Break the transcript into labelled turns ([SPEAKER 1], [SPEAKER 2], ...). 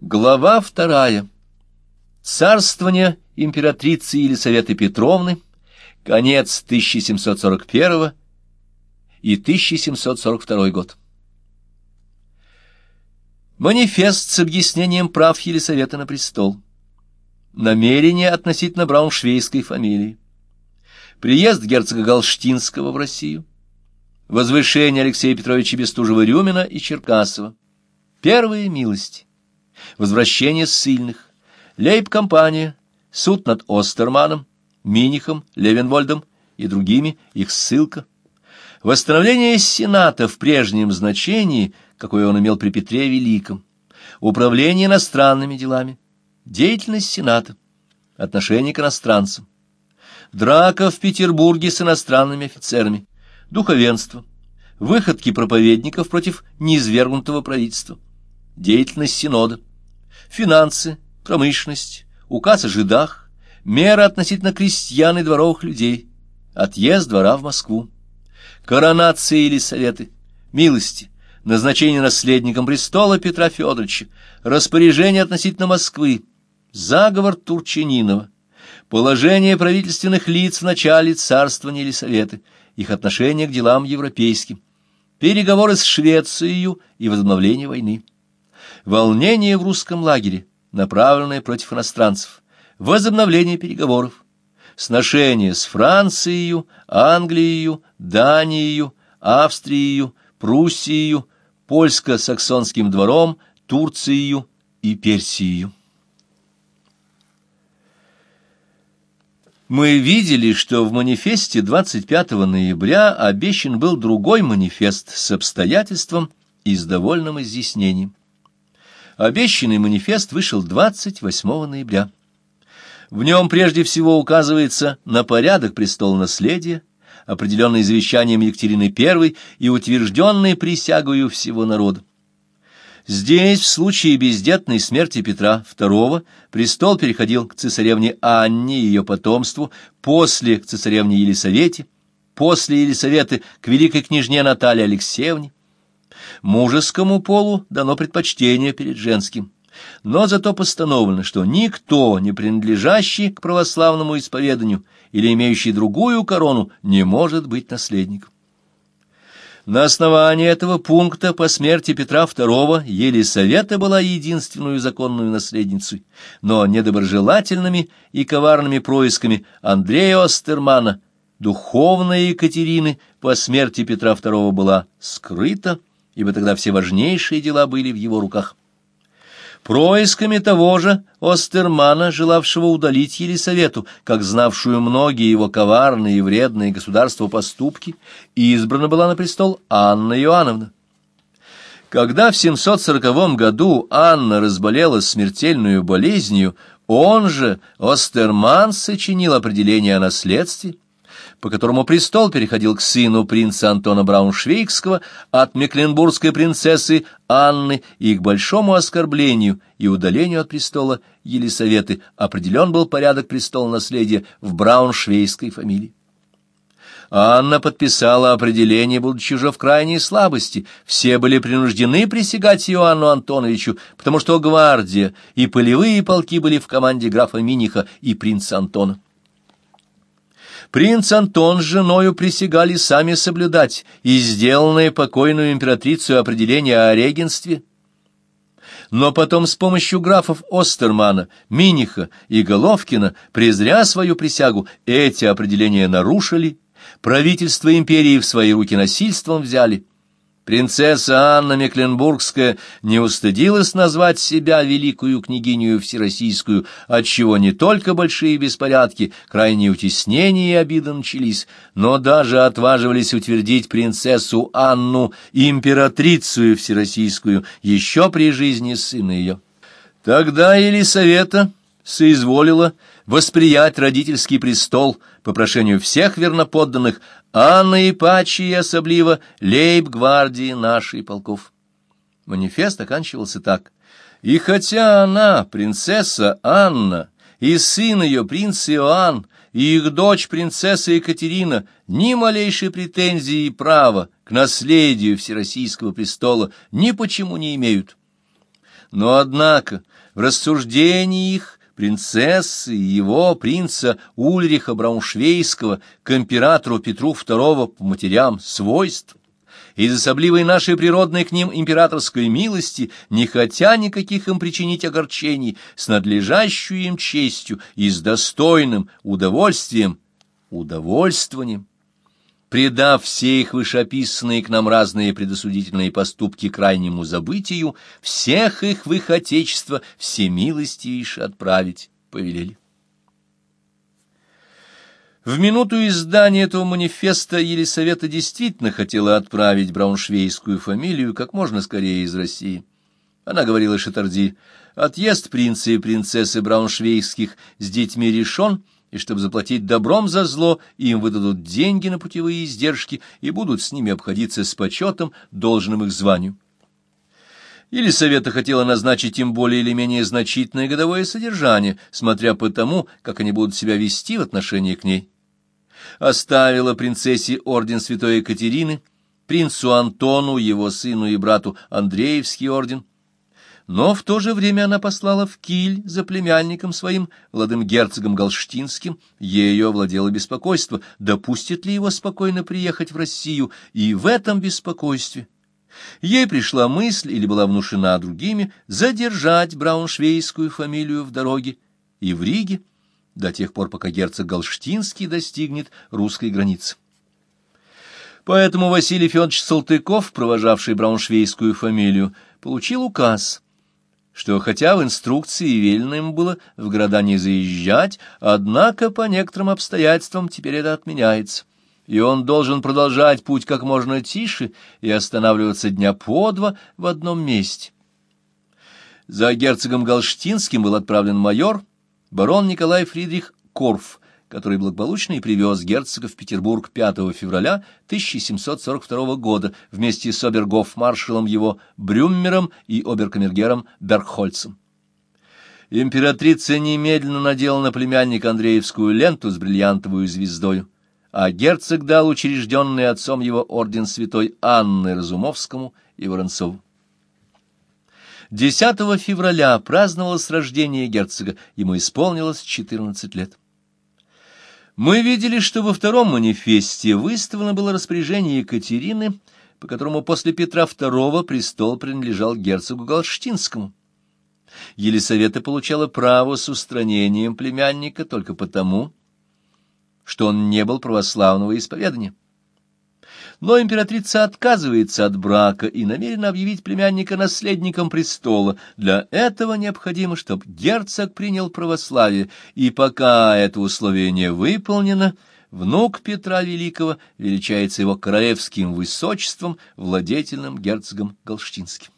[SPEAKER 1] Глава вторая. Царствование императрицы Елисаветы Петровны. Конец 1741 и 1742 год. Манифест с объяснением прав Елисаветы на престол. Намерение относительно брауншвейской фамилии. Приезд герцога Галштинского в Россию. Возвышение Алексея Петровича Бестужева-Рюмина и Черкасова. Первые милости возвращение ссыльных, лейб-компания, суд над Остерманом, Минихом, Левенвольдом и другими, их ссылка, восстановление Сената в прежнем значении, какое он имел при Петре Великом, управление иностранными делами, деятельность Сената, отношение к иностранцам, драка в Петербурге с иностранными офицерами, духовенство, выходки проповедников против неизвергнутого правительства, деятельность Синода, финансы, промышленность, указ о жидах, меры относительно крестьян и дворовых людей, отъезд двора в Москву, коронации или советы, милости, назначение наследником престола Петра Федоровича, распоряжение относительно Москвы, заговор Турчининова, положение правительственных лиц в начале царствования или советы, их отношение к делам европейским, переговоры с Швецией и возобновление войны волнение в русском лагере, направленное против иностранцев, возобновление переговоров, сношение с Францией, Англией, Данией, Австрией, Пруссией, польско-саксонским двором, Турцией и Персией. Мы видели, что в манифесте 25 ноября обещан был другой манифест с обстоятельством и с довольным изъяснением. Обещанный манифест вышел 28 ноября. В нем прежде всего указывается на порядок престола наследия, определенный завещанием Екатерины I и утвержденный присягою всего народа. Здесь, в случае бездетной смерти Петра II, престол переходил к цесаревне Анне и ее потомству, после к цесаревне Елисавете, после Елисаветы к великой княжне Наталье Алексеевне, Мужескому полу дано предпочтение перед женским. Но зато постановлено, что никто, не принадлежащий к православному исповеданию или имеющий другую корону, не может быть наследником. На основании этого пункта по смерти Петра II Елисавета была единственную законную наследницей, но недоброжелательными и коварными происками Андрея Остермана духовная Екатерины по смерти Петра II была скрыта, ибо тогда все важнейшие дела были в его руках. Происками того же Остермана, желавшего удалить Елисавету, как знавшую многие его коварные и вредные государства поступки, избрана была на престол Анна Иоанновна. Когда в 740 году Анна разболела смертельную болезнью, он же, Остерман, сочинил определение о наследстве, по которому престол переходил к сыну принца Антона Брауншвейгского от мекленбургской принцессы Анны, и к большому оскорблению и удалению от престола Елисаветы определен был порядок престола наследия в Брауншвейгской фамилии. Анна подписала определение, будучи уже в крайней слабости. Все были принуждены присягать Иоанну Антоновичу, потому что гвардия и полевые полки были в команде графа Миниха и принца Антона. Принц Антон с женою присягали сами соблюдать и сделанное покойную императрицу определение о регенстве. Но потом с помощью графов Остермана, Миниха и Головкина, презря свою присягу, эти определения нарушили, правительство империи в свои руки насильством взяли, Принцесса Анна Мекленбургская не устыдилась назвать себя великую княгиню всероссийскую, отчего не только большие беспорядки, крайние утеснения и обиды начались, но даже отваживались утвердить принцессу Анну императрицу всероссийскую еще при жизни сына ее. Тогда Елисавета соизволила восприять родительский престол по прошению всех верноподданных, а наипаче и особливо лейб-гвардии нашей полков. Манифест оканчивался так. «И хотя она, принцесса Анна, и сын ее, принц Иоанн, и их дочь, принцесса Екатерина, ни малейшей претензии и права к наследию Всероссийского престола ни почему не имеют, Но, однако, в рассуждении их принцессы его, принца Ульриха Брауншвейского, к императору Петру II по матерям свойств, из особливой нашей природной к ним императорской милости, не хотя никаких им причинить огорчений, с надлежащую им честью и с достойным удовольствием, удовольствованием, предав все их вышеописанные к нам разные предосудительные поступки крайнему забытию, всех их в их отечество всемилостивейше отправить повелели. В минуту издания этого манифеста Елисавета действительно хотела отправить брауншвейскую фамилию как можно скорее из России. Она говорила Шатарди, отъезд принца и принцессы брауншвейских с детьми решен, и чтобы заплатить добром за зло, им выдадут деньги на путевые издержки и будут с ними обходиться с почетом, должным их званию. Елисавета хотела назначить им более или менее значительное годовое содержание, смотря по тому, как они будут себя вести в отношении к ней оставила принцессе орден святой Екатерины, принцу Антону, его сыну и брату Андреевский орден. Но в то же время она послала в Киль за племянником своим, молодым герцогом Галштинским, ею овладело беспокойство, допустит ли его спокойно приехать в Россию, и в этом беспокойстве ей пришла мысль, или была внушена другими, задержать брауншвейскую фамилию в дороге и в Риге, до тех пор, пока герцог Галштинский достигнет русской границы. Поэтому Василий Федорович Салтыков, провожавший брауншвейскую фамилию, получил указ, что хотя в инструкции велено им было в города не заезжать, однако по некоторым обстоятельствам теперь это отменяется, и он должен продолжать путь как можно тише и останавливаться дня по два в одном месте. За герцогом Галштинским был отправлен майор, барон Николай Фридрих Корф, который благополучно и привез герцога в Петербург 5 февраля 1742 года вместе с обергоф-маршалом его Брюммером и оберкамергером Бергхольцем. Императрица немедленно надела на племянника Андреевскую ленту с бриллиантовую звездою, а герцог дал учрежденный отцом его орден святой Анны Разумовскому и Воронцову. 10 февраля праздновалось рождение герцога, ему исполнилось 14 лет. Мы видели, что во втором манифесте выставлено было распоряжение Екатерины, по которому после Петра II престол принадлежал герцогу Галштинскому. Елисавета получала право с устранением племянника только потому, что он не был православного исповедания. Но императрица отказывается от брака и намерена объявить племянника наследником престола. Для этого необходимо, чтобы герцог принял православие, и пока это условие не выполнено, внук Петра Великого величается его королевским высочеством, владетельным герцогом Галштинским.